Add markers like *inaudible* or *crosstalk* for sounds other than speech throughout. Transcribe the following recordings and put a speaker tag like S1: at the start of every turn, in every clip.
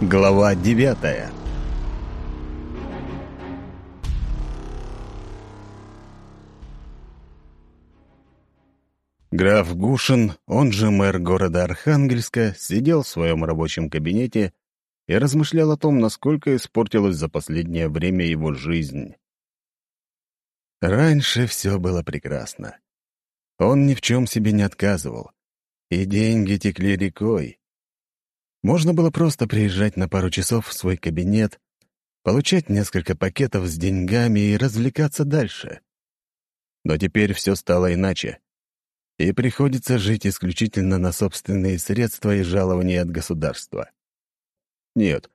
S1: Глава девятая Граф Гушин, он же мэр города Архангельска, сидел в своем рабочем кабинете и размышлял о том, насколько испортилась за последнее время его жизнь. Раньше все было прекрасно. Он ни в чем себе не отказывал, и деньги текли рекой. Можно было просто приезжать на пару часов в свой кабинет, получать несколько пакетов с деньгами и развлекаться дальше. Но теперь все стало иначе, и приходится жить исключительно на собственные средства и жалования от государства. Нет,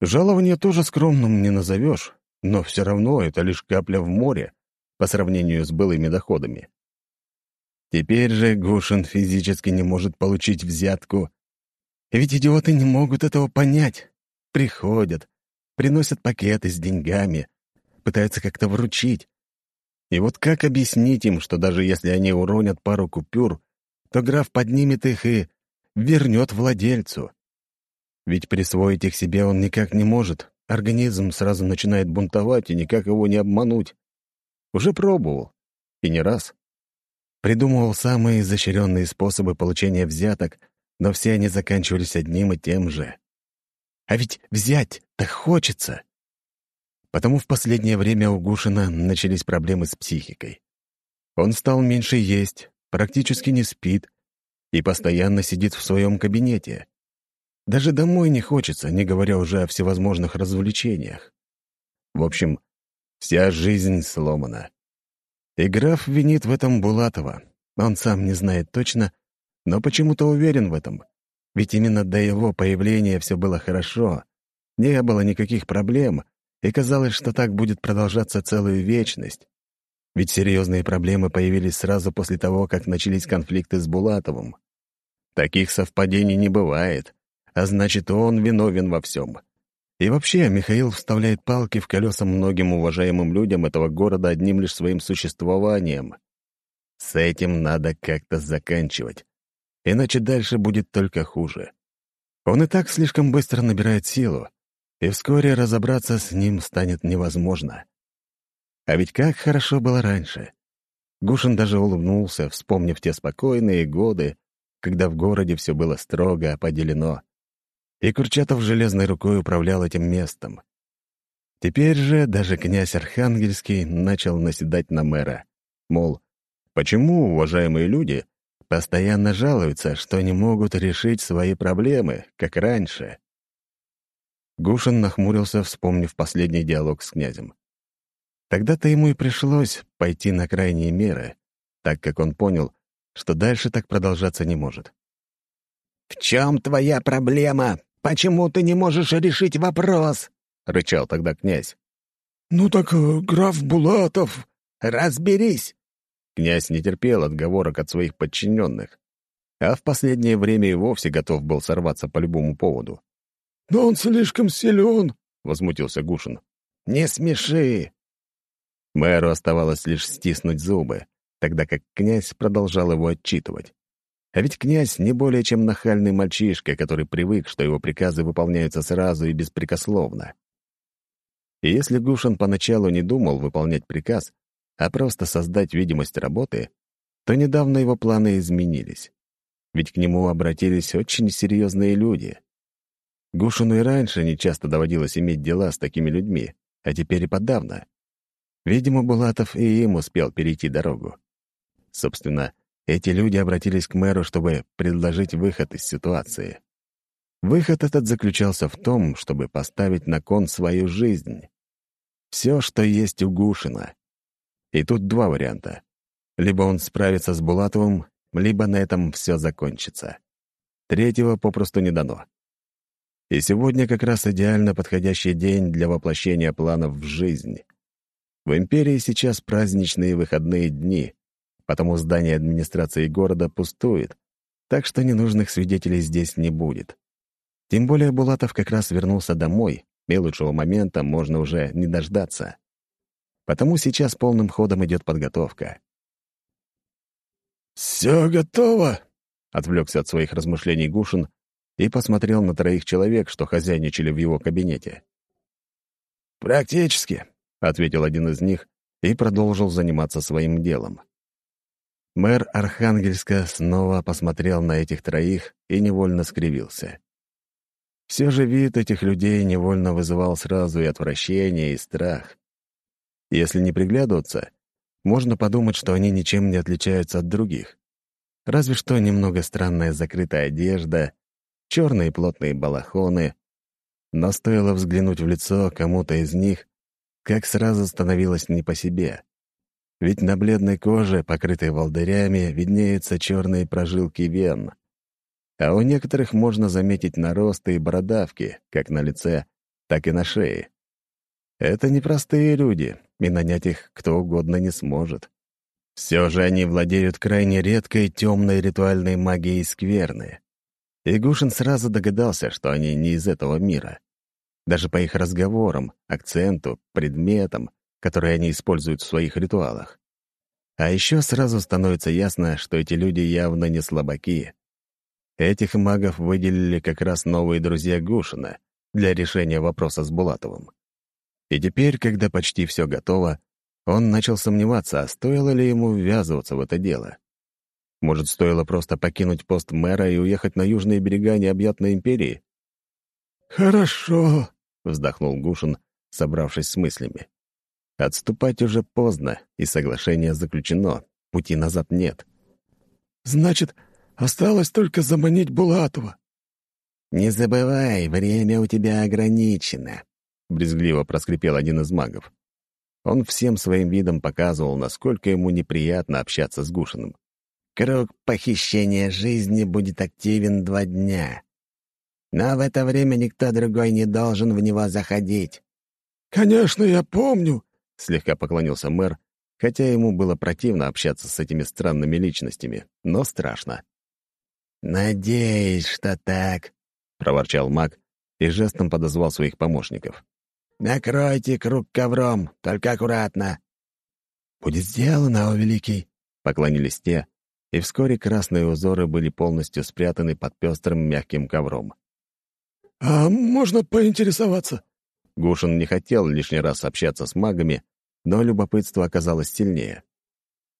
S1: жалование тоже скромным не назовешь, но все равно это лишь капля в море по сравнению с былыми доходами. Теперь же Гушин физически не может получить взятку ведь идиоты не могут этого понять. Приходят, приносят пакеты с деньгами, пытаются как-то вручить. И вот как объяснить им, что даже если они уронят пару купюр, то граф поднимет их и вернет владельцу? Ведь присвоить их себе он никак не может. Организм сразу начинает бунтовать, и никак его не обмануть. Уже пробовал. И не раз. Придумывал самые изощренные способы получения взяток — но все они заканчивались одним и тем же. А ведь взять-то хочется. Потому в последнее время у Гушина начались проблемы с психикой. Он стал меньше есть, практически не спит и постоянно сидит в своем кабинете. Даже домой не хочется, не говоря уже о всевозможных развлечениях. В общем, вся жизнь сломана. И граф винит в этом Булатова. Он сам не знает точно, но почему-то уверен в этом. Ведь именно до его появления все было хорошо, не было никаких проблем, и казалось, что так будет продолжаться целую вечность. Ведь серьезные проблемы появились сразу после того, как начались конфликты с Булатовым. Таких совпадений не бывает, а значит, он виновен во всем. И вообще, Михаил вставляет палки в колеса многим уважаемым людям этого города одним лишь своим существованием. С этим надо как-то заканчивать иначе дальше будет только хуже. Он и так слишком быстро набирает силу, и вскоре разобраться с ним станет невозможно. А ведь как хорошо было раньше. Гушин даже улыбнулся, вспомнив те спокойные годы, когда в городе все было строго поделено, и Курчатов железной рукой управлял этим местом. Теперь же даже князь Архангельский начал наседать на мэра. Мол, почему уважаемые люди Постоянно жалуются, что не могут решить свои проблемы, как раньше. Гушин нахмурился, вспомнив последний диалог с князем. Тогда-то ему и пришлось пойти на крайние меры, так как он понял, что дальше так продолжаться не может.
S2: «В чем твоя проблема? Почему ты не можешь решить вопрос?» — рычал тогда князь.
S3: «Ну так э, граф Булатов...»
S2: «Разберись!
S1: Князь не терпел отговорок от своих подчиненных, а в последнее время и вовсе готов был сорваться по любому поводу.
S3: «Но он слишком силен», —
S1: возмутился Гушин.
S2: «Не смеши!»
S1: Мэру оставалось лишь стиснуть зубы, тогда как князь продолжал его отчитывать. А ведь князь не более чем нахальный мальчишка, который привык, что его приказы выполняются сразу и беспрекословно. И если Гушин поначалу не думал выполнять приказ, а просто создать видимость работы, то недавно его планы изменились. Ведь к нему обратились очень серьезные люди. Гушину и раньше не часто доводилось иметь дела с такими людьми, а теперь и подавно. Видимо, Булатов и им успел перейти дорогу. Собственно, эти люди обратились к мэру, чтобы предложить выход из ситуации. Выход этот заключался в том, чтобы поставить на кон свою жизнь. Все, что есть у Гушина. И тут два варианта. Либо он справится с Булатовым, либо на этом все закончится. Третьего попросту не дано. И сегодня как раз идеально подходящий день для воплощения планов в жизнь. В империи сейчас праздничные выходные дни, потому здание администрации города пустует, так что ненужных свидетелей здесь не будет. Тем более Булатов как раз вернулся домой, и лучшего момента можно уже не дождаться. Потому сейчас полным ходом идет подготовка.
S3: «Все готово!»
S1: — отвлекся от своих размышлений Гушин и посмотрел на троих человек, что хозяйничали в его кабинете.
S2: «Практически», — ответил один из них и продолжил заниматься своим делом.
S1: Мэр Архангельска снова посмотрел на этих троих и невольно скривился. Все же вид этих людей невольно вызывал сразу и отвращение, и страх. Если не приглядываться, можно подумать, что они ничем не отличаются от других. Разве что немного странная закрытая одежда, черные плотные балахоны. Но стоило взглянуть в лицо кому-то из них, как сразу становилось не по себе. Ведь на бледной коже, покрытой волдырями, виднеются черные прожилки вен. А у некоторых можно заметить наросты и бородавки, как на лице, так и на шее. Это непростые люди, и нанять их кто угодно не сможет. Все же они владеют крайне редкой темной ритуальной магией скверны. И Гушин сразу догадался, что они не из этого мира. Даже по их разговорам, акценту, предметам, которые они используют в своих ритуалах. А еще сразу становится ясно, что эти люди явно не слабаки. Этих магов выделили как раз новые друзья Гушина для решения вопроса с Булатовым. И теперь, когда почти все готово, он начал сомневаться, а стоило ли ему ввязываться в это дело. Может, стоило просто покинуть пост мэра и уехать на южные берега необъятной империи?
S3: «Хорошо», —
S1: вздохнул Гушин, собравшись с мыслями. Отступать уже поздно, и соглашение заключено, пути назад нет.
S3: «Значит, осталось только заманить Булатова».
S2: «Не забывай, время у тебя ограничено», —
S1: брезгливо проскрипел один из магов. Он всем своим видом показывал, насколько ему неприятно общаться с Гушиным.
S2: Круг похищения жизни будет активен два дня. Но в это время никто другой не должен в него заходить.
S3: «Конечно, я помню», —
S1: слегка поклонился мэр, хотя ему было противно общаться с этими странными личностями, но страшно.
S2: «Надеюсь, что так», —
S1: проворчал маг и жестом подозвал своих помощников.
S2: «Накройте круг ковром, только аккуратно».
S1: «Будет сделано, о великий», — поклонились те, и вскоре красные узоры были полностью спрятаны под пестрым мягким ковром.
S3: «А можно поинтересоваться?»
S1: Гушин не хотел лишний раз общаться с магами, но любопытство оказалось сильнее.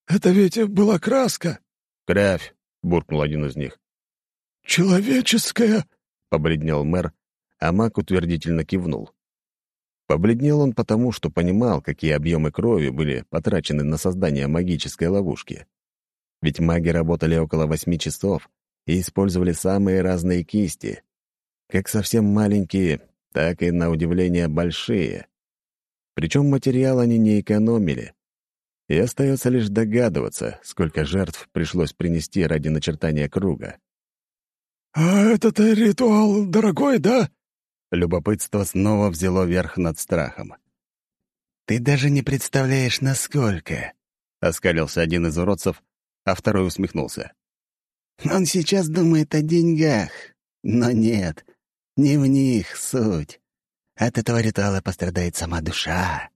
S3: «Это ведь была краска!»
S1: «Кровь!» — буркнул один из них.
S3: «Человеческая!»
S1: — побледнел мэр, а маг утвердительно кивнул. Побледнел он потому, что понимал, какие объемы крови были потрачены на создание магической ловушки. Ведь маги работали около восьми часов и использовали самые разные кисти, как совсем маленькие, так и, на удивление, большие. Причем материал они не экономили. И остается лишь догадываться, сколько жертв пришлось принести ради начертания круга.
S3: «А этот ритуал дорогой, да?»
S1: Любопытство снова взяло верх над страхом.
S2: «Ты даже не представляешь, насколько!»
S1: — оскалился один из уродцев, а второй усмехнулся.
S2: «Он сейчас думает о деньгах. Но нет, не в них суть. От этого ритуала пострадает сама душа».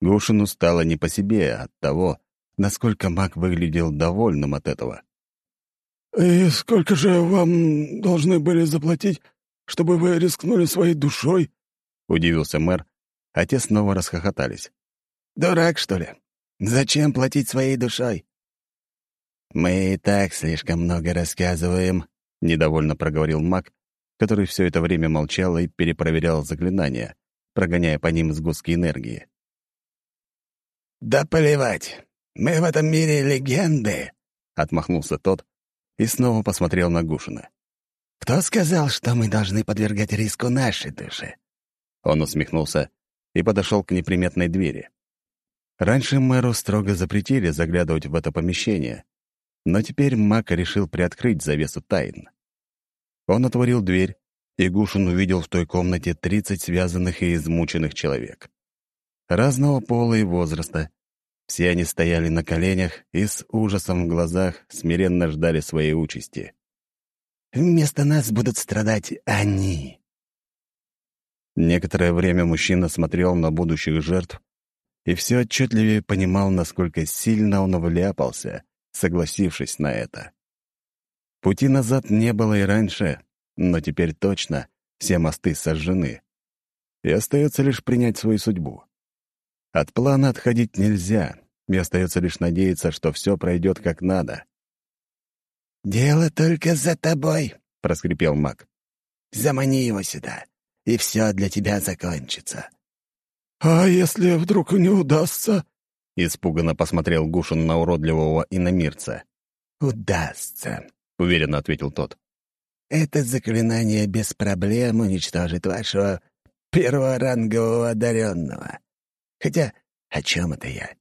S1: Гушину стало не по себе от того, насколько маг выглядел довольным от этого.
S3: «И сколько же вам должны были заплатить, чтобы вы рискнули своей душой?»
S1: — удивился мэр, а те снова расхохотались.
S2: «Дурак, что ли? Зачем платить своей душой? «Мы и так слишком много рассказываем», — недовольно проговорил маг, который все это время молчал и перепроверял заклинания, прогоняя по ним сгустки энергии. «Да поливать! Мы в этом мире легенды!» — отмахнулся тот и снова посмотрел на Гушина. «Кто сказал, что мы должны подвергать риску нашей души?»
S1: Он усмехнулся и подошел к неприметной двери. Раньше мэру строго запретили заглядывать в это помещение, но теперь Мак решил приоткрыть завесу тайн. Он отворил дверь, и Гушин увидел в той комнате 30 связанных и измученных человек. Разного пола и возраста. Все они стояли на коленях и с ужасом в глазах смиренно ждали своей участи.
S2: «Вместо нас будут страдать они».
S1: Некоторое время мужчина смотрел на будущих жертв и все отчетливее понимал, насколько сильно он вляпался, согласившись на это. Пути назад не было и раньше, но теперь точно все мосты сожжены. И остается лишь принять свою судьбу. От плана отходить нельзя, и остается лишь надеяться, что все пройдет как надо.
S2: «Дело только за тобой», — проскрипел маг. «Замани его сюда, и все для тебя закончится».
S3: «А если вдруг не удастся?»
S1: — испуганно посмотрел Гушин на уродливого иномирца.
S2: «Удастся», —
S1: уверенно ответил тот.
S2: «Это заклинание без проблем уничтожит вашего перворангового одаренного. Хотя, о чем это я?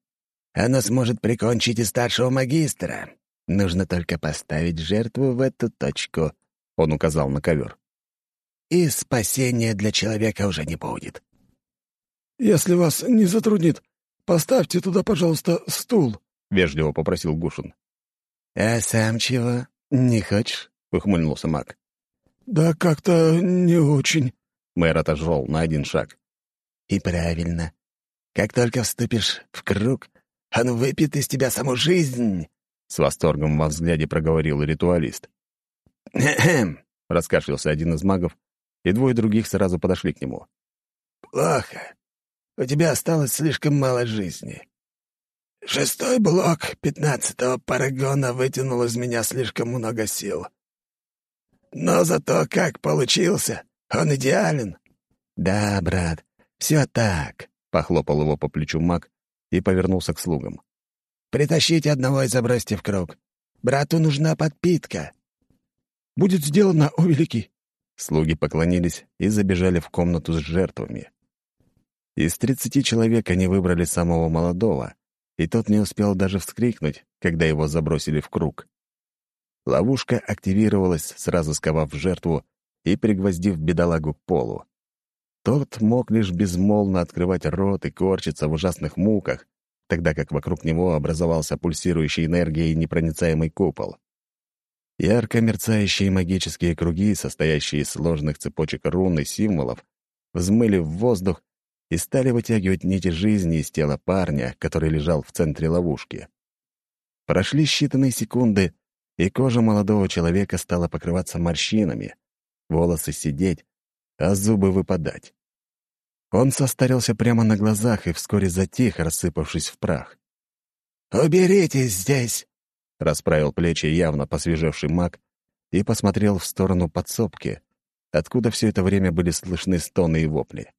S2: Оно сможет прикончить и старшего магистра. Нужно только поставить жертву в эту точку», —
S1: он указал на ковер.
S2: «И спасения для человека уже не будет».
S3: «Если вас не затруднит, поставьте туда, пожалуйста, стул», —
S1: вежливо попросил Гушин.
S2: «А сам чего? Не хочешь?» — ухмыльнулся маг.
S3: «Да как-то не очень».
S1: Мэр отожрал на один шаг.
S2: «И правильно. Как только вступишь в круг, он выпьет из тебя саму жизнь.
S1: С восторгом во взгляде проговорил ритуалист.
S2: «Кхм!» *clears throat*
S1: — раскашлялся один из магов, и двое других сразу подошли к нему.
S2: «Плохо. У тебя осталось слишком мало жизни. Шестой блок пятнадцатого парагона вытянул из меня слишком много сил. Но зато как получился, он идеален». «Да, брат, все так», — похлопал его по плечу маг и повернулся к слугам. Притащите одного и забросьте в круг. Брату нужна подпитка».
S3: «Будет сделано, о великий!»
S1: Слуги поклонились и забежали в комнату с жертвами. Из тридцати человек они выбрали самого молодого, и тот не успел даже вскрикнуть, когда его забросили в круг. Ловушка активировалась, сразу сковав жертву и пригвоздив бедолагу к полу. Тот мог лишь безмолвно открывать рот и корчиться в ужасных муках, тогда как вокруг него образовался пульсирующий энергией непроницаемый купол. Ярко мерцающие магические круги, состоящие из сложных цепочек рун и символов, взмыли в воздух и стали вытягивать нити жизни из тела парня, который лежал в центре ловушки. Прошли считанные секунды, и кожа молодого человека стала покрываться морщинами, волосы сидеть, а зубы выпадать. Он состарился прямо на глазах и вскоре затих, рассыпавшись в прах.
S2: «Уберитесь здесь!»
S1: — расправил плечи явно посвежевший маг и посмотрел в сторону подсобки, откуда все это время были слышны стоны и вопли.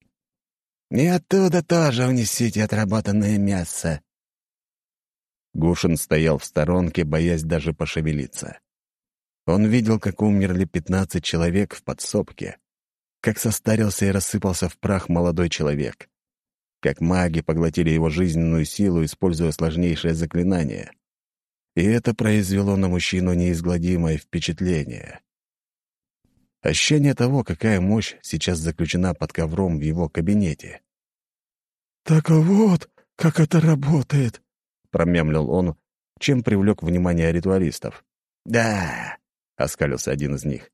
S2: «И оттуда тоже унесите отработанное мясо!»
S1: Гушин стоял в сторонке, боясь даже пошевелиться. Он видел, как умерли пятнадцать человек в подсобке, как состарился и рассыпался в прах молодой человек, как маги поглотили его жизненную силу, используя сложнейшее заклинание. И это произвело на мужчину неизгладимое впечатление. Ощущение того, какая мощь сейчас заключена под ковром в его кабинете.
S3: «Так вот, как это работает», —
S1: промямлил он, чем привлек внимание ритуалистов.
S2: «Да», — оскалился один из них.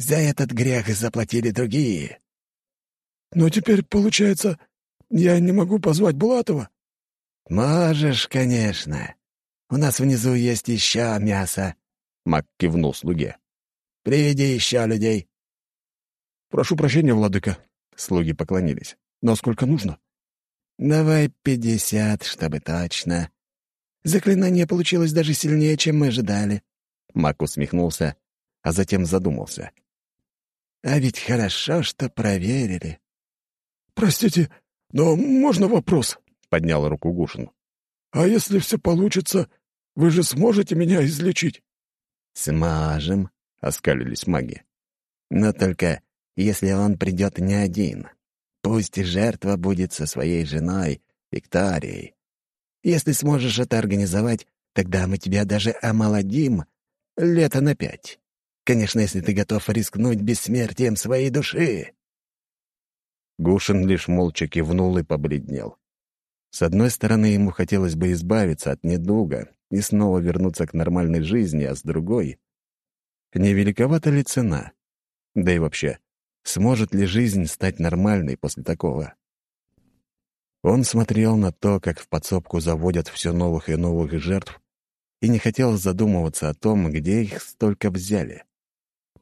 S2: За этот грех заплатили другие.
S3: Но теперь, получается, я не могу позвать Булатова?
S2: Можешь, конечно. У нас внизу есть еще мясо.
S1: Мак кивнул слуге.
S2: Приведи еще людей.
S3: Прошу прощения, владыка. Слуги поклонились. Но сколько нужно?
S2: Давай пятьдесят, чтобы точно. Заклинание получилось даже сильнее, чем мы ожидали.
S1: Мак усмехнулся, а затем задумался.
S2: А ведь хорошо, что проверили.
S3: «Простите, но можно вопрос?»
S1: — поднял руку Гушин.
S3: «А если все получится, вы же сможете меня излечить?»
S2: «Сможем», — оскалились маги. «Но только если он придет не один. Пусть жертва будет со своей женой, Викторией. Если сможешь это организовать, тогда мы тебя даже омолодим лето на пять». Конечно, если ты готов рискнуть бессмертием своей души».
S1: Гушин лишь молча кивнул и побледнел. С одной стороны, ему хотелось бы избавиться от недуга и снова вернуться к нормальной жизни, а с другой — невеликовата ли цена? Да и вообще, сможет ли жизнь стать нормальной после такого? Он смотрел на то, как в подсобку заводят все новых и новых жертв, и не хотел задумываться о том, где их столько взяли.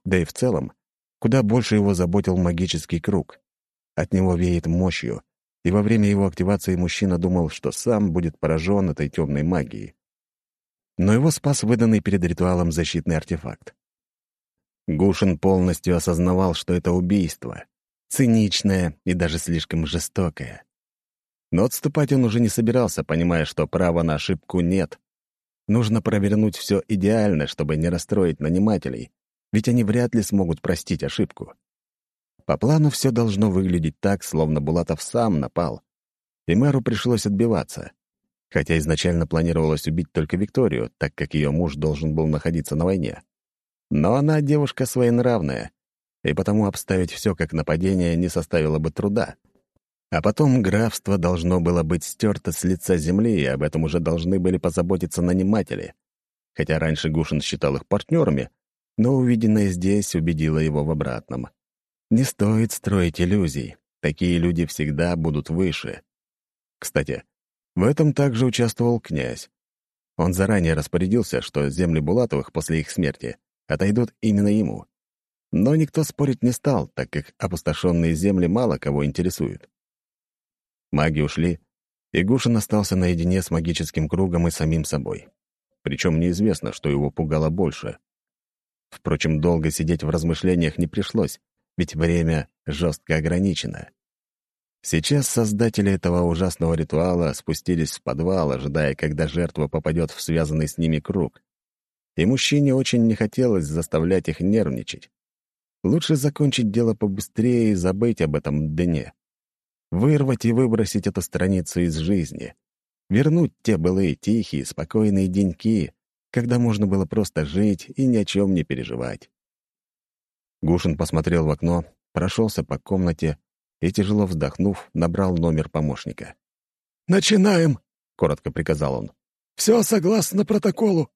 S1: Да и в целом, Куда больше его заботил магический круг. От него веет мощью, и во время его активации мужчина думал, что сам будет поражен этой темной магией. Но его спас выданный перед ритуалом защитный артефакт. Гушин полностью осознавал, что это убийство, циничное и даже слишком жестокое. Но отступать он уже не собирался, понимая, что права на ошибку нет. Нужно провернуть все идеально, чтобы не расстроить нанимателей, ведь они вряд ли смогут простить ошибку. По плану все должно выглядеть так, словно Булатов сам напал, и мэру пришлось отбиваться. Хотя изначально планировалось убить только Викторию, так как ее муж должен был находиться на войне. Но она девушка своенравная, и потому обставить все как нападение не составило бы труда. А потом графство должно было быть стерто с лица земли, и об этом уже должны были позаботиться наниматели. Хотя раньше Гушин считал их партнерами, но увиденное здесь убедило его в обратном. Не стоит строить иллюзий. Такие люди всегда будут выше. Кстати, в этом также участвовал князь. Он заранее распорядился, что земли Булатовых после их смерти отойдут именно ему. Но никто спорить не стал, так как опустошенные земли мало кого интересуют. Маги ушли, и Гушин остался наедине с магическим кругом и самим собой. Причем неизвестно, что его пугало больше. Впрочем, долго сидеть в размышлениях не пришлось, ведь время жестко ограничено. Сейчас создатели этого ужасного ритуала спустились в подвал, ожидая, когда жертва попадет в связанный с ними круг. И мужчине очень не хотелось заставлять их нервничать. Лучше закончить дело побыстрее и забыть об этом дне. Вырвать и выбросить эту страницу из жизни. Вернуть те былые тихие, спокойные деньки, когда можно было просто жить и ни о чем не переживать. Гушин посмотрел в окно, прошелся по комнате и, тяжело вздохнув, набрал номер помощника.
S3: «Начинаем!»
S1: — коротко приказал он.
S3: «Все согласно протоколу».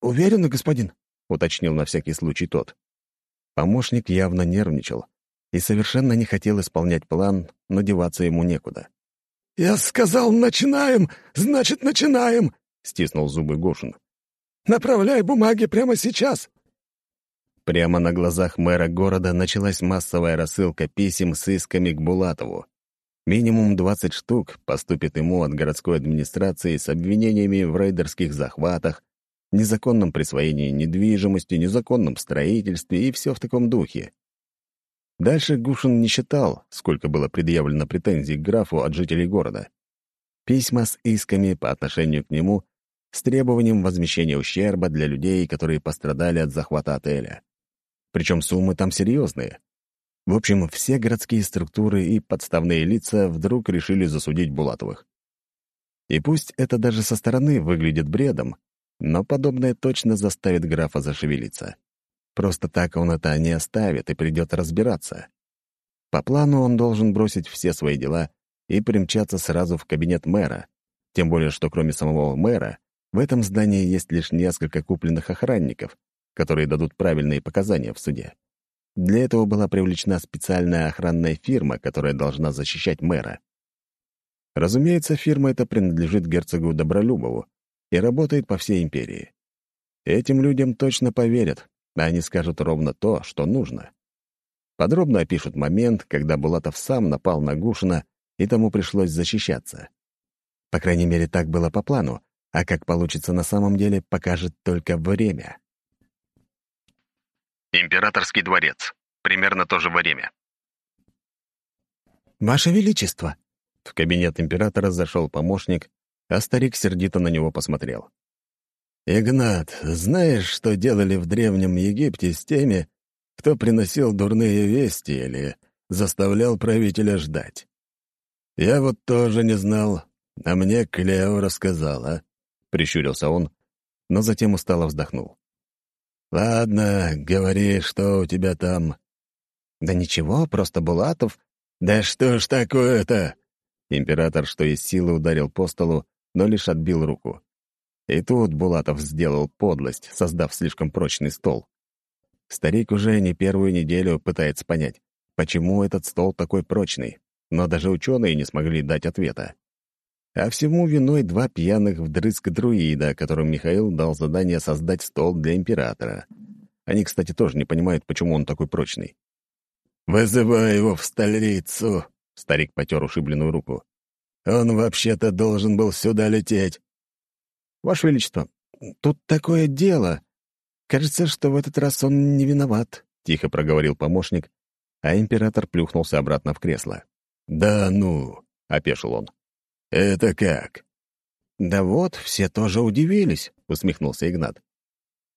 S1: «Уверены, господин?» — уточнил на всякий случай тот. Помощник явно нервничал, и совершенно не хотел исполнять план, но деваться ему некуда.
S3: «Я сказал, начинаем, значит, начинаем!» — стиснул зубы Гошин. «Направляй бумаги прямо сейчас!»
S1: Прямо на глазах мэра города началась массовая рассылка писем с исками к Булатову. Минимум 20 штук поступит ему от городской администрации с обвинениями в рейдерских захватах, незаконном присвоении недвижимости, незаконном строительстве и все в таком духе. Дальше Гушин не считал, сколько было предъявлено претензий к графу от жителей города. Письма с исками по отношению к нему с требованием возмещения ущерба для людей, которые пострадали от захвата отеля. Причем суммы там серьезные. В общем, все городские структуры и подставные лица вдруг решили засудить Булатовых. И пусть это даже со стороны выглядит бредом, но подобное точно заставит графа зашевелиться. Просто так он это не оставит и придет разбираться. По плану он должен бросить все свои дела и примчаться сразу в кабинет мэра, тем более что кроме самого мэра в этом здании есть лишь несколько купленных охранников, которые дадут правильные показания в суде. Для этого была привлечена специальная охранная фирма, которая должна защищать мэра. Разумеется, фирма эта принадлежит герцогу Добролюбову и работает по всей империи. Этим людям точно поверят, они скажут ровно то, что нужно. Подробно опишут момент, когда Булатов сам напал на Гушина, и тому пришлось защищаться. По крайней мере, так было по плану, а как получится на самом деле, покажет только время.
S4: Императорский дворец. Примерно то же время.
S1: «Ваше Величество!» В кабинет императора зашел помощник, а старик сердито на него посмотрел. «Игнат, знаешь, что делали в Древнем Египте с теми, кто приносил дурные вести или заставлял правителя ждать? Я вот тоже не знал, а мне Клео рассказала», — прищурился он, но затем устало вздохнул. «Ладно, говори, что у тебя там». «Да ничего, просто Булатов». «Да что ж такое-то?» Император, что из силы, ударил по столу, но лишь отбил руку. И тут Булатов сделал подлость, создав слишком прочный стол. Старик уже не первую неделю пытается понять, почему этот стол такой прочный, но даже ученые не смогли дать ответа. А всему виной два пьяных вдрызг друида, которым Михаил дал задание создать стол для императора. Они, кстати, тоже не понимают, почему он такой прочный.
S2: «Вызывай его в столицу!» — старик потер ушибленную руку. «Он вообще-то должен был сюда лететь».
S1: «Ваше Величество, тут такое дело. Кажется, что в этот раз он не виноват», — тихо проговорил помощник, а император плюхнулся обратно в кресло.
S2: «Да ну!» — опешил он. «Это как?»
S1: «Да вот, все тоже удивились», — усмехнулся Игнат.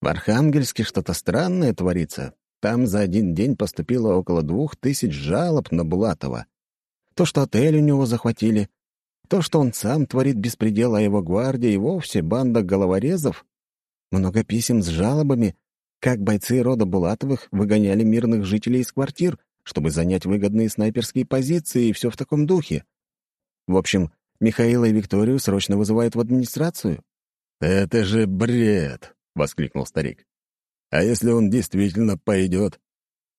S1: «В Архангельске что-то странное творится. Там за один день поступило около двух тысяч жалоб на Булатова. То, что отель у него захватили, то, что он сам творит беспредел, а его гвардия и вовсе банда головорезов. Много писем с жалобами, как бойцы рода Булатовых выгоняли мирных жителей из квартир, чтобы занять выгодные снайперские позиции и все в таком духе. В общем, Михаила и Викторию срочно вызывают в администрацию.
S2: «Это же бред!» — воскликнул старик. «А если он действительно пойдет?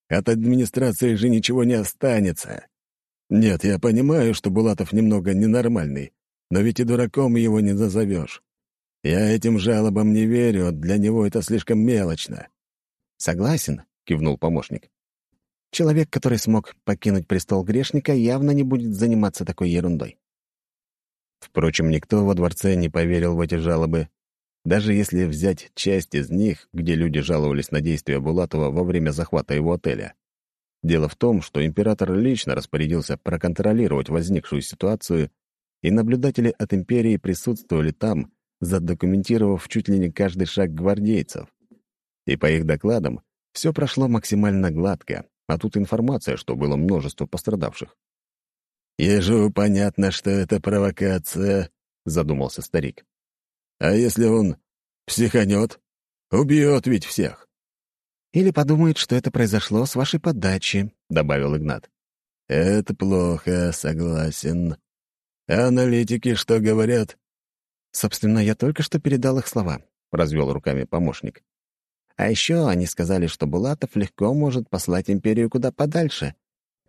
S2: От администрации же ничего не останется. Нет, я понимаю, что Булатов немного ненормальный, но ведь и дураком его не назовешь. Я этим жалобам не верю, для него это слишком мелочно».
S1: «Согласен», — кивнул помощник. Человек, который смог покинуть престол грешника, явно не будет заниматься такой ерундой. Впрочем, никто во дворце не поверил в эти жалобы. Даже если взять часть из них, где люди жаловались на действия Булатова во время захвата его отеля. Дело в том, что император лично распорядился проконтролировать возникшую ситуацию, и наблюдатели от империи присутствовали там, задокументировав чуть ли не каждый шаг гвардейцев. И по их докладам все прошло максимально гладко, а тут информация, что было множество пострадавших.
S2: «Ежу понятно, что это провокация», — задумался старик. «А если он психанет? Убьет ведь всех».
S1: «Или подумает, что это произошло с вашей подачи», — добавил Игнат.
S2: «Это плохо, согласен. А аналитики что говорят?»
S1: «Собственно, я только что передал их слова», — развел руками помощник. А еще они сказали, что Булатов легко может послать империю куда подальше,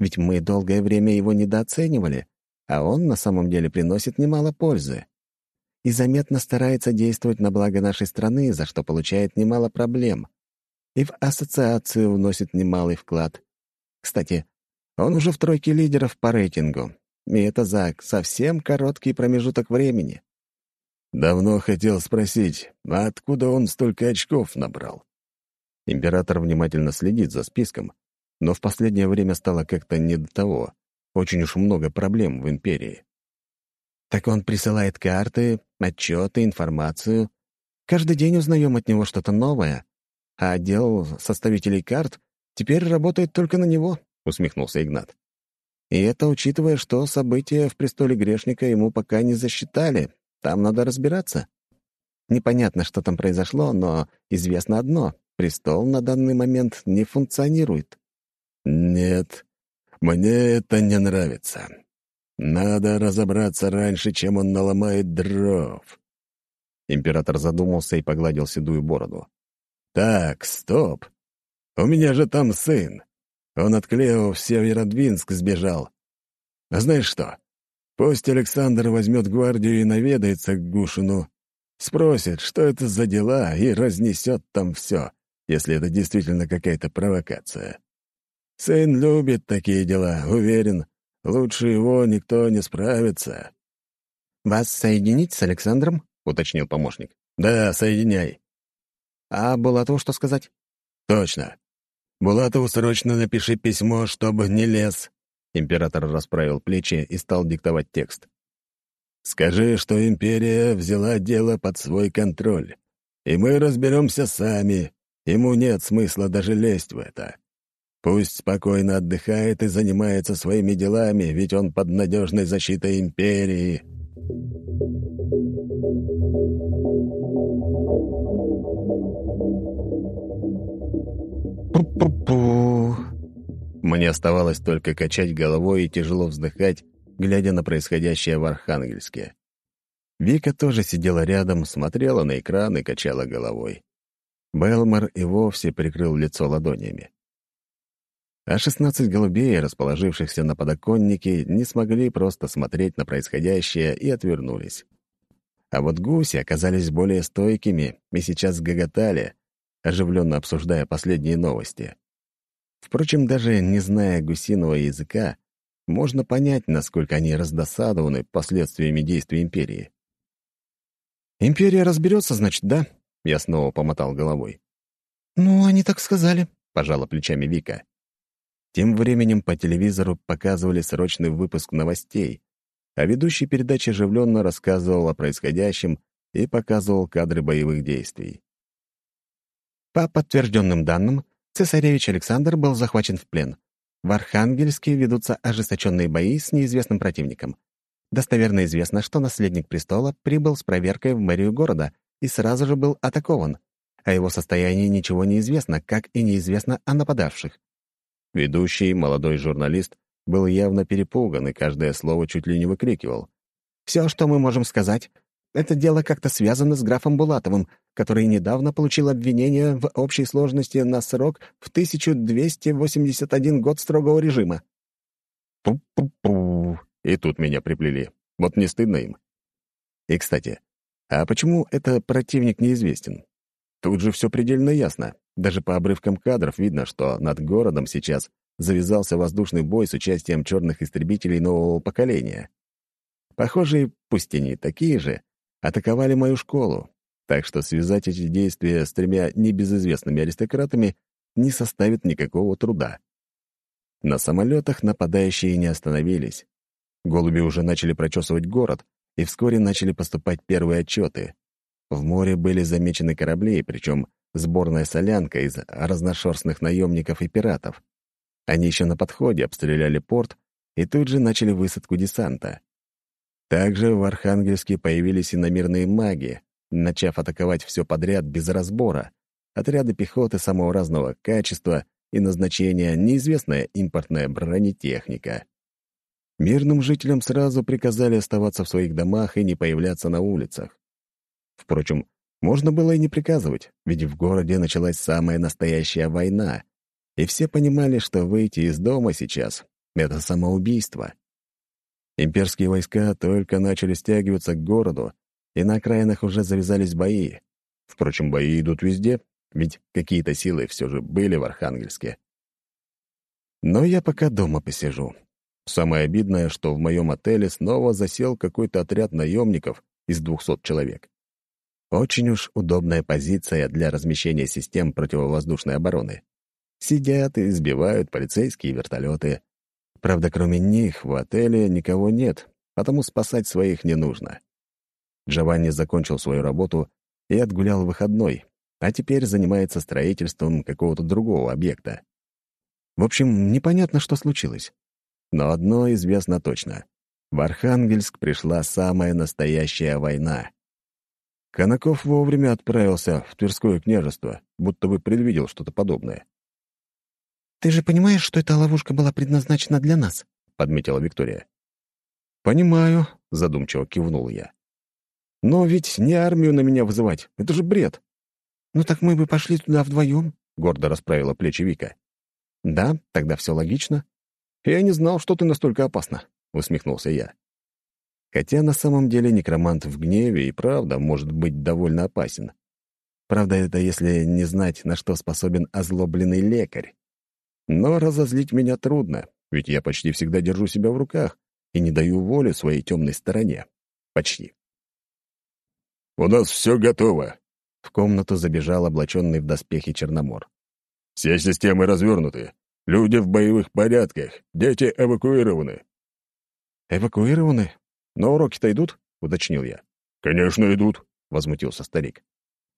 S1: ведь мы долгое время его недооценивали, а он на самом деле приносит немало пользы. И заметно старается действовать на благо нашей страны, за что получает немало проблем. И в ассоциацию вносит немалый вклад. Кстати, он уже в тройке лидеров по рейтингу, и это за совсем короткий промежуток времени.
S2: Давно хотел спросить, а откуда он столько очков набрал?
S1: Император внимательно следит за списком, но в последнее время стало как-то не до того. Очень уж много проблем в империи. Так он присылает карты, отчеты, информацию. Каждый день узнаем от него что-то новое. А отдел составителей карт теперь работает только на него, — усмехнулся Игнат. И это учитывая, что события в престоле грешника ему пока не засчитали. Там надо разбираться. Непонятно, что там произошло, но известно одно Престол на данный момент не функционирует.
S2: Нет, мне это не нравится. Надо разобраться раньше, чем он наломает дров.
S1: Император задумался и погладил седую бороду.
S2: Так, стоп. У меня же там сын. Он от Клео в Северодвинск сбежал. А знаешь что? Пусть Александр возьмет гвардию и наведается к Гушину, спросит, что это за дела, и разнесет там все если это действительно какая-то провокация. Сын любит такие дела, уверен. Лучше его никто не справится.
S1: «Вас соединить с Александром?» — уточнил помощник.
S2: «Да, соединяй».
S1: «А Булатову что сказать?»
S2: «Точно. Булатову срочно напиши письмо, чтобы не лез».
S1: Император расправил плечи и стал диктовать текст.
S2: «Скажи, что империя взяла дело под свой контроль, и мы разберемся сами, Ему нет смысла даже лезть в это. Пусть спокойно отдыхает и занимается своими делами, ведь он под надежной защитой империи.
S1: Пу-пу-пу. Мне оставалось только качать головой и тяжело вздыхать, глядя на происходящее в Архангельске. Вика тоже сидела рядом, смотрела на экран и качала головой. Белмор и вовсе прикрыл лицо ладонями. А шестнадцать голубей, расположившихся на подоконнике, не смогли просто смотреть на происходящее и отвернулись. А вот гуси оказались более стойкими и сейчас гоготали, оживленно обсуждая последние новости. Впрочем, даже не зная гусиного языка, можно понять, насколько они раздосадованы последствиями действий Империи. «Империя разберется, значит, да?» Я снова помотал головой.
S2: «Ну, они так сказали», —
S1: пожала плечами Вика. Тем временем по телевизору показывали срочный выпуск новостей, а ведущий передачи оживленно рассказывал о происходящем и показывал кадры боевых действий.
S2: По подтвержденным данным, цесаревич Александр был захвачен в плен. В Архангельске ведутся ожесточенные бои с неизвестным противником. Достоверно известно, что наследник престола прибыл с проверкой в мэрию города и сразу же был атакован. О его состоянии ничего не известно, как и неизвестно о нападавших.
S1: Ведущий, молодой журналист, был явно перепуган и каждое слово чуть ли не выкрикивал.
S2: «Все, что мы можем сказать, это дело как-то связано с графом Булатовым, который недавно получил обвинение в общей сложности на срок в 1281 год строгого режима».
S1: Пу-пу-пу. И тут меня приплели. Вот не стыдно им. И, кстати, а почему это противник неизвестен? Тут же все предельно ясно. Даже по обрывкам кадров видно, что над городом сейчас завязался воздушный бой с участием черных истребителей нового поколения. Похожие, пусть и такие же, атаковали мою школу, так что связать эти действия с тремя небезызвестными аристократами не составит никакого труда. На самолетах нападающие не остановились. Голуби уже начали прочесывать город, и вскоре начали поступать первые отчеты. В море были замечены корабли, причем сборная солянка из разношерстных наемников и пиратов. Они еще на подходе обстреляли порт и тут же начали высадку десанта. Также в Архангельске появились иномирные маги, начав атаковать все подряд без разбора. Отряды пехоты самого разного качества и назначения, неизвестная импортная бронетехника. Мирным жителям сразу приказали оставаться в своих домах и не появляться на улицах. Впрочем, можно было и не приказывать, ведь в городе началась самая настоящая война, и все понимали, что выйти из дома сейчас — это самоубийство. Имперские войска только начали стягиваться к городу, и на окраинах уже завязались бои. Впрочем, бои идут везде, ведь какие-то силы все же были в Архангельске. Но я пока дома посижу. Самое обидное, что в моем отеле снова засел какой-то отряд наемников из двухсот человек. Очень уж удобная позиция для размещения систем противовоздушной обороны. Сидят и сбивают полицейские вертолеты. Правда, кроме них в отеле никого нет, потому спасать своих не нужно. Джованни закончил свою работу и отгулял выходной, а теперь занимается строительством какого-то другого объекта. В общем, непонятно, что случилось. Но одно известно точно. В Архангельск пришла самая настоящая война. Конаков вовремя отправился в Тверское княжество, будто бы предвидел что-то подобное.
S2: «Ты же понимаешь, что эта ловушка была предназначена для нас?» — подметила Виктория.
S1: «Понимаю», — задумчиво кивнул я. «Но ведь не армию на меня вызывать, это же бред».
S2: «Ну так мы бы пошли туда вдвоем», —
S1: гордо расправила плечи Вика.
S2: «Да, тогда все логично».
S1: «Я не знал, что ты настолько опасна», — усмехнулся я. Хотя на самом деле некромант в гневе и правда может быть довольно опасен. Правда, это если не знать, на что способен озлобленный лекарь. Но разозлить меня трудно, ведь я почти всегда держу себя в руках и не даю воли своей темной стороне. Почти.
S3: «У нас все готово», —
S1: в комнату забежал облаченный в доспехи Черномор.
S3: «Все системы развернуты. Люди в боевых порядках. Дети эвакуированы».
S1: «Эвакуированы? Но уроки-то идут?» — уточнил я.
S3: «Конечно, идут», —
S1: возмутился старик.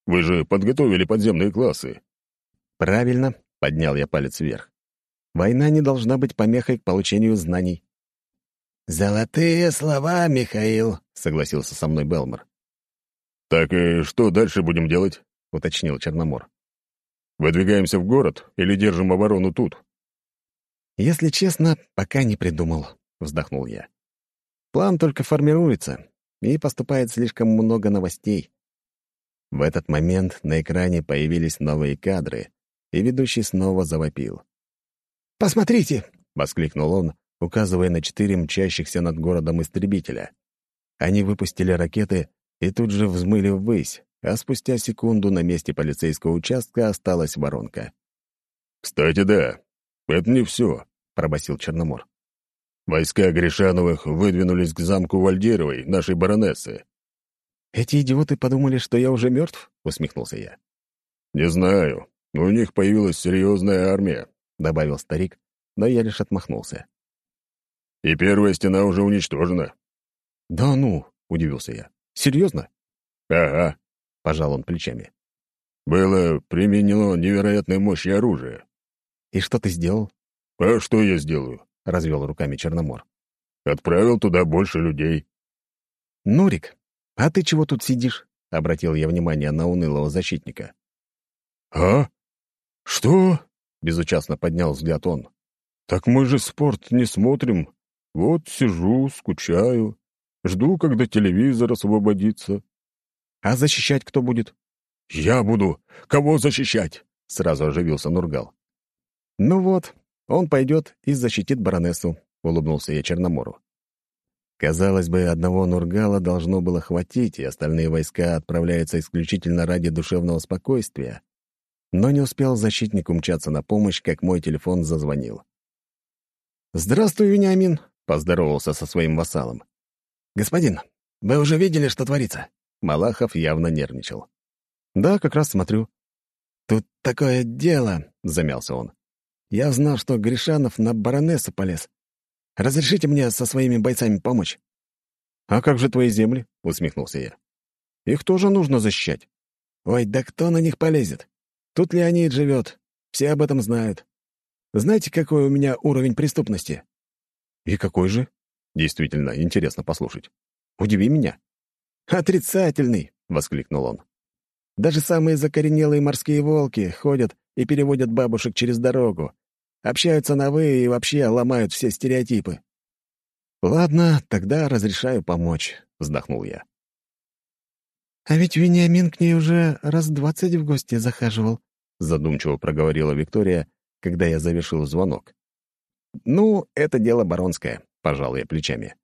S3: «Вы же подготовили подземные классы».
S1: «Правильно», — поднял я палец вверх. «Война не должна быть помехой к получению знаний».
S2: «Золотые слова, Михаил», —
S1: согласился со мной Белмор.
S3: «Так и что дальше будем делать?»
S1: — уточнил Черномор.
S3: «Выдвигаемся в город или держим оборону тут?»
S1: «Если честно, пока не придумал», — вздохнул я. План только формируется, и поступает слишком много новостей. В этот момент на экране появились новые кадры, и ведущий снова завопил.
S2: «Посмотрите!»
S1: — воскликнул он, указывая на четыре мчащихся над городом истребителя. Они выпустили ракеты и тут же взмыли ввысь, а спустя секунду на месте полицейского участка осталась воронка.
S3: «Кстати, да, это не все», — пробасил Черномор. «Войска Гришановых выдвинулись к замку Вальдеровой, нашей баронессы».
S1: «Эти идиоты подумали, что я уже мертв?» — усмехнулся я.
S3: «Не знаю, у них появилась серьезная армия», — добавил старик, но я лишь отмахнулся. «И первая стена уже уничтожена».
S1: «Да ну!» — удивился я. «Серьезно?»
S3: «Ага», — пожал он плечами. «Было применено невероятной мощи оружия».
S1: «И что ты сделал?»
S3: «А что я сделаю?» — развел руками Черномор. «Отправил туда больше людей».
S1: «Нурик, а ты чего тут сидишь?» — обратил я внимание на унылого защитника.
S3: «А? Что?» — безучастно поднял взгляд он. «Так мы же спорт не смотрим. Вот сижу, скучаю, жду, когда телевизор освободится».
S1: «А защищать кто будет?»
S3: «Я буду. Кого защищать?» — сразу оживился Нургал.
S1: «Ну вот, он пойдет и защитит баронессу», — улыбнулся я Черномору. Казалось бы, одного Нургала должно было хватить, и остальные войска отправляются исключительно ради душевного спокойствия. Но не успел защитник умчаться на помощь, как мой телефон зазвонил. «Здравствуй, Вениамин», — поздоровался со своим вассалом. «Господин, вы уже видели, что творится?» Малахов явно нервничал. «Да, как раз смотрю». «Тут такое дело», — замялся он. «Я знал, что Гришанов на баронессу полез. Разрешите мне со своими бойцами помочь?» «А как же твои земли?» — усмехнулся я. «Их тоже нужно защищать». «Ой, да кто на них полезет? Тут Леонид живет. Все об этом знают. Знаете, какой у меня уровень преступности?» «И какой же?» «Действительно, интересно послушать. Удиви меня». «Отрицательный!» — воскликнул он. «Даже самые закоренелые морские волки ходят и переводят бабушек через дорогу, общаются на «вы» и вообще ломают все стереотипы». «Ладно, тогда разрешаю помочь», — вздохнул я. «А ведь Вениамин к ней уже раз двадцать в гости захаживал», — задумчиво проговорила Виктория, когда я завершил звонок. «Ну, это дело баронское», — пожал я плечами.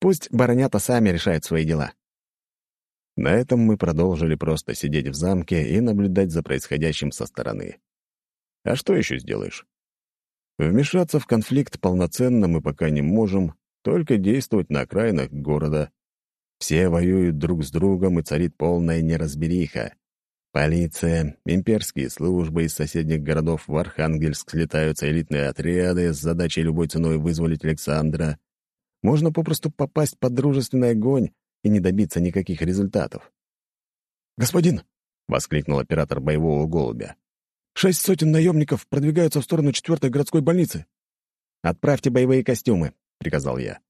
S1: «Пусть баронята сами решают свои дела». На этом мы продолжили просто сидеть в замке и наблюдать за происходящим со стороны. А что еще сделаешь? Вмешаться в конфликт полноценно мы пока не можем, только действовать на окраинах города. Все воюют друг с другом, и царит полная неразбериха. Полиция, имперские службы из соседних городов в Архангельск слетаются элитные отряды с задачей любой ценой вызволить Александра. Можно попросту попасть под дружественный огонь и не добиться никаких результатов. «Господин!» — воскликнул оператор боевого голубя. «Шесть сотен наемников продвигаются в сторону четвертой городской больницы». «Отправьте боевые костюмы», — приказал я.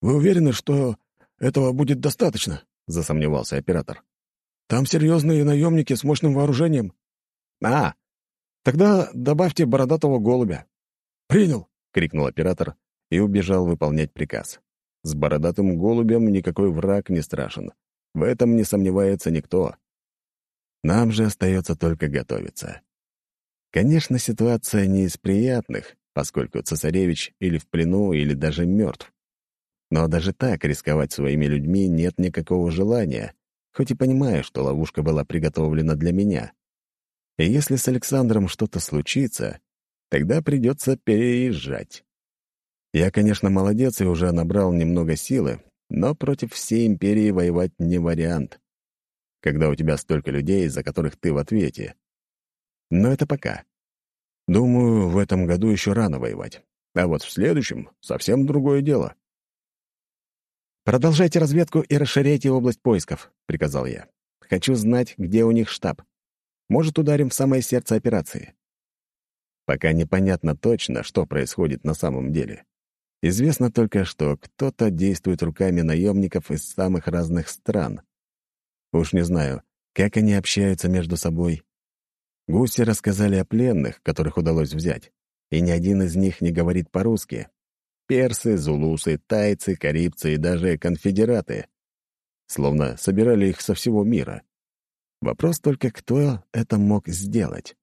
S1: «Вы уверены, что этого будет достаточно?» — засомневался оператор. «Там серьезные наемники с мощным вооружением». «А, тогда добавьте бородатого голубя». «Принял!» — крикнул оператор и убежал выполнять приказ. С бородатым голубем никакой враг не страшен. В этом не сомневается никто. Нам же остается только готовиться. Конечно, ситуация не из приятных, поскольку цесаревич или в плену, или даже мертв. Но даже так рисковать своими людьми нет никакого желания, хоть и понимаю, что ловушка была приготовлена для меня. И если с Александром что-то случится, тогда придется переезжать. Я, конечно, молодец и уже набрал немного силы, но против всей империи воевать не вариант. Когда у тебя столько людей, за которых ты в ответе. Но это пока. Думаю, в этом году еще рано воевать. А вот в следующем совсем другое дело. «Продолжайте разведку и расширяйте область поисков», — приказал я. «Хочу знать, где у них штаб. Может, ударим в самое сердце операции». Пока непонятно точно, что происходит на самом деле. Известно только, что кто-то действует руками наемников из самых разных стран. Уж не знаю, как они общаются между собой. Гуси рассказали о пленных, которых удалось взять, и ни один из них не говорит по-русски. Персы, зулусы, тайцы, карибцы и даже конфедераты. Словно собирали их со всего мира. Вопрос только, кто это мог сделать.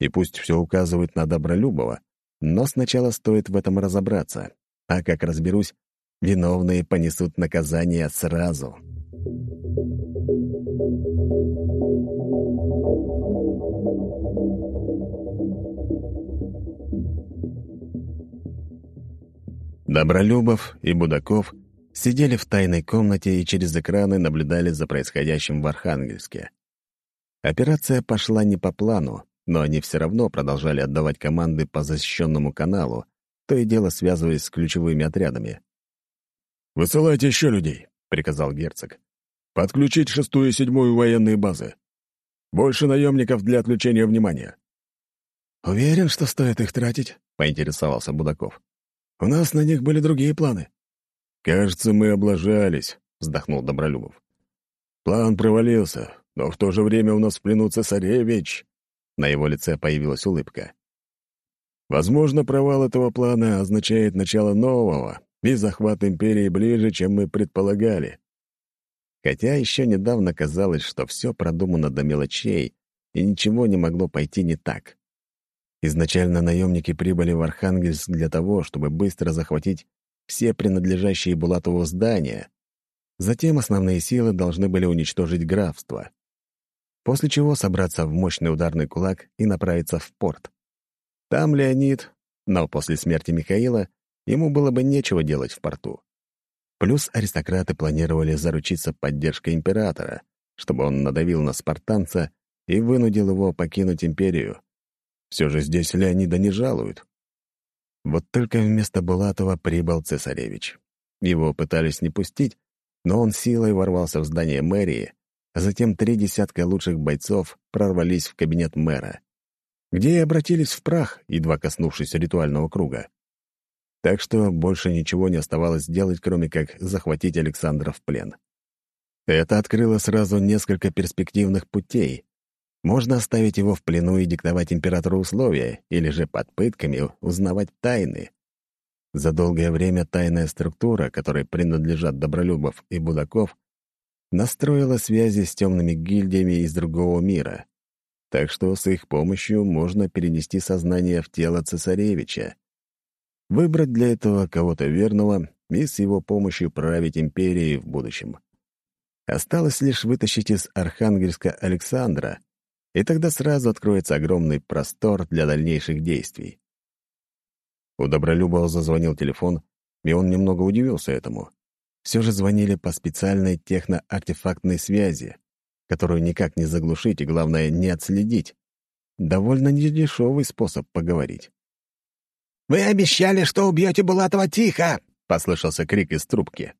S1: И пусть все указывает на Добролюбова, но сначала стоит в этом разобраться. А как разберусь, виновные понесут наказание сразу. Добролюбов и Будаков сидели в тайной комнате и через экраны наблюдали за происходящим в Архангельске. Операция пошла не по плану, но они все равно продолжали отдавать команды по защищенному каналу, то и дело связываясь с ключевыми отрядами.
S3: «Высылайте еще людей», — приказал герцог. «Подключить шестую и седьмую военные базы. Больше наемников для отвлечения внимания».
S2: «Уверен, что стоит их тратить?» — поинтересовался Будаков. У нас на них были другие планы».
S3: «Кажется, мы облажались», — вздохнул Добролюбов. «План провалился, но в то же время у нас в плену цесаревич».
S1: На его лице появилась улыбка.
S3: «Возможно, провал этого плана означает начало нового и захват империи ближе, чем мы предполагали».
S1: Хотя еще недавно казалось, что все продумано до мелочей, и ничего не могло пойти не так. Изначально наемники прибыли в Архангельск для того, чтобы быстро захватить все принадлежащие Булатову здания. Затем основные силы должны были уничтожить графство. После чего собраться в мощный ударный кулак и направиться в порт. Там Леонид, но после смерти Михаила ему было бы нечего делать в порту. Плюс аристократы планировали заручиться поддержкой императора, чтобы он надавил на спартанца и вынудил его покинуть империю. Все же здесь Леонида не жалуют. Вот только вместо Булатова прибыл цесаревич. Его пытались не пустить, но он силой ворвался в здание мэрии, а затем три десятка лучших бойцов прорвались в кабинет мэра, где и обратились в прах, едва коснувшись ритуального круга. Так что больше ничего не оставалось делать, кроме как захватить Александра в плен. Это открыло сразу несколько перспективных путей, можно оставить его в плену и диктовать императору условия, или же под пытками узнавать тайны. За долгое время тайная структура, которой принадлежат Добролюбов и Будаков, настроила связи с темными гильдиями из другого мира. Так что с их помощью можно перенести сознание в тело цесаревича. Выбрать для этого кого-то верного и с его помощью править империей в будущем. Осталось лишь вытащить из Архангельска Александра — и тогда сразу откроется огромный простор для дальнейших действий. У Добролюбова зазвонил телефон, и он немного удивился этому. Все же звонили по специальной техно-артефактной связи, которую никак не заглушить и, главное, не отследить. Довольно недешевый способ поговорить.
S5: «Вы обещали, что убьете Булатова тихо!» — послышался крик из трубки.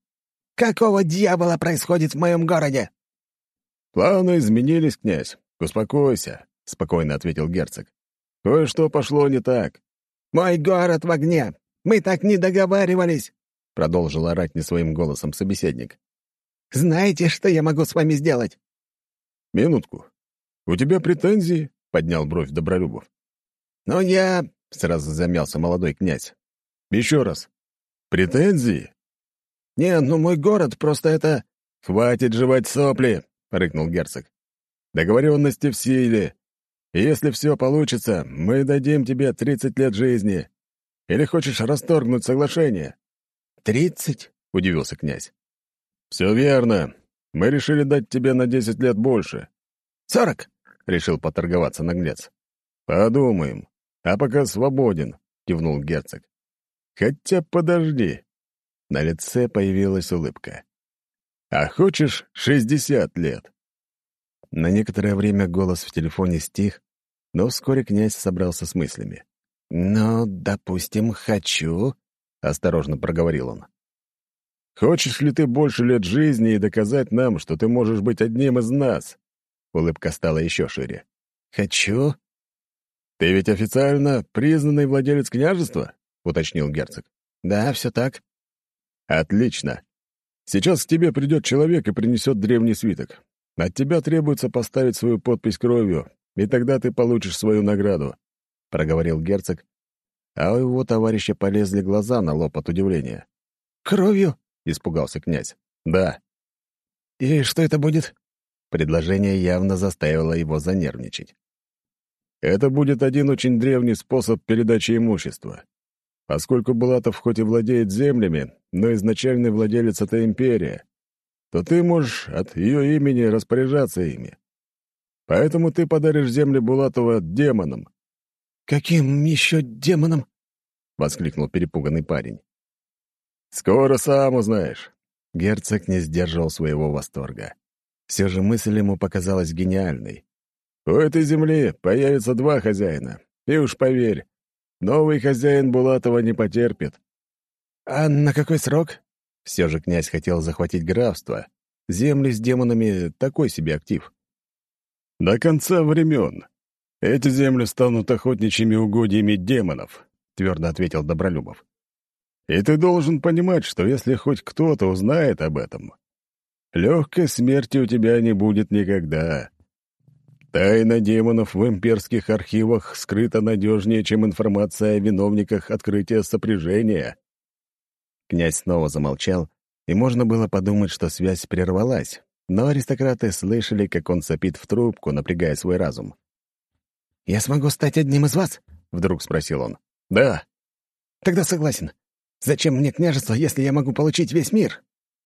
S5: «Какого дьявола происходит в моем городе?»
S3: «Планы изменились, князь. «Успокойся», — спокойно ответил герцог. «Кое-что пошло не так».
S5: «Мой город в огне! Мы так не договаривались!»
S1: — продолжил орать не своим голосом собеседник.
S5: «Знаете, что я могу с вами сделать?»
S3: «Минутку. У тебя претензии?» — поднял бровь Добролюбов.
S5: «Ну, я...»
S1: — сразу замялся молодой князь.
S3: «Еще раз. Претензии?»
S5: «Не, ну мой город просто это...»
S3: «Хватит жевать сопли!» — рыкнул герцог. Договоренности в силе. И если все получится, мы дадим тебе 30 лет жизни. Или хочешь расторгнуть соглашение?»
S5: «Тридцать?»
S3: — удивился князь. «Все верно. Мы решили дать тебе на 10 лет больше».
S5: «Сорок?»
S3: — решил поторговаться наглец. «Подумаем. А пока свободен», — кивнул герцог. «Хотя подожди». На лице появилась улыбка. «А хочешь шестьдесят лет?»
S1: На некоторое время голос в телефоне стих, но вскоре князь собрался с мыслями.
S5: «Ну, допустим, хочу», — осторожно проговорил он.
S3: «Хочешь ли ты больше лет жизни и доказать нам, что ты можешь быть одним из нас?» Улыбка стала еще шире.
S5: «Хочу».
S3: «Ты ведь официально признанный владелец княжества?» — уточнил герцог.
S5: «Да, все так».
S3: «Отлично. Сейчас к тебе придет человек и принесет древний свиток. От тебя требуется поставить свою подпись кровью, и тогда ты получишь свою награду», — проговорил герцог, а у его товарища полезли глаза на лоб от удивления.
S5: «Кровью?»
S3: — испугался князь. «Да».
S5: «И что это будет?»
S1: Предложение явно заставило его занервничать.
S3: «Это будет один очень древний способ передачи имущества. Поскольку Булатов хоть и владеет землями, но изначальный владелец — это империя, то ты можешь от ее имени распоряжаться ими. Поэтому ты подаришь земли Булатова демонам».
S5: «Каким еще демонам?»
S1: — воскликнул перепуганный парень.
S3: «Скоро сам узнаешь».
S1: Герцог не сдерживал своего восторга. Все же мысль ему показалась гениальной.
S3: «У этой земли появится два хозяина. И уж поверь, новый хозяин Булатова не потерпит».
S5: «А на какой срок?»
S1: Все же князь хотел захватить графство. Земли с демонами — такой себе актив.
S3: «До конца времен. Эти земли станут охотничьими угодьями демонов», — твердо ответил Добролюбов. «И ты должен понимать, что если хоть кто-то узнает об этом, легкой смерти у тебя не будет никогда. Тайна демонов в имперских архивах скрыта надежнее, чем информация о виновниках открытия сопряжения».
S1: Князь снова замолчал, и можно было подумать, что связь прервалась, но аристократы слышали, как он сопит в трубку, напрягая свой разум.
S5: «Я смогу стать одним из вас?» — вдруг спросил он.
S3: «Да».
S5: «Тогда согласен. Зачем мне княжество, если я могу получить весь мир?»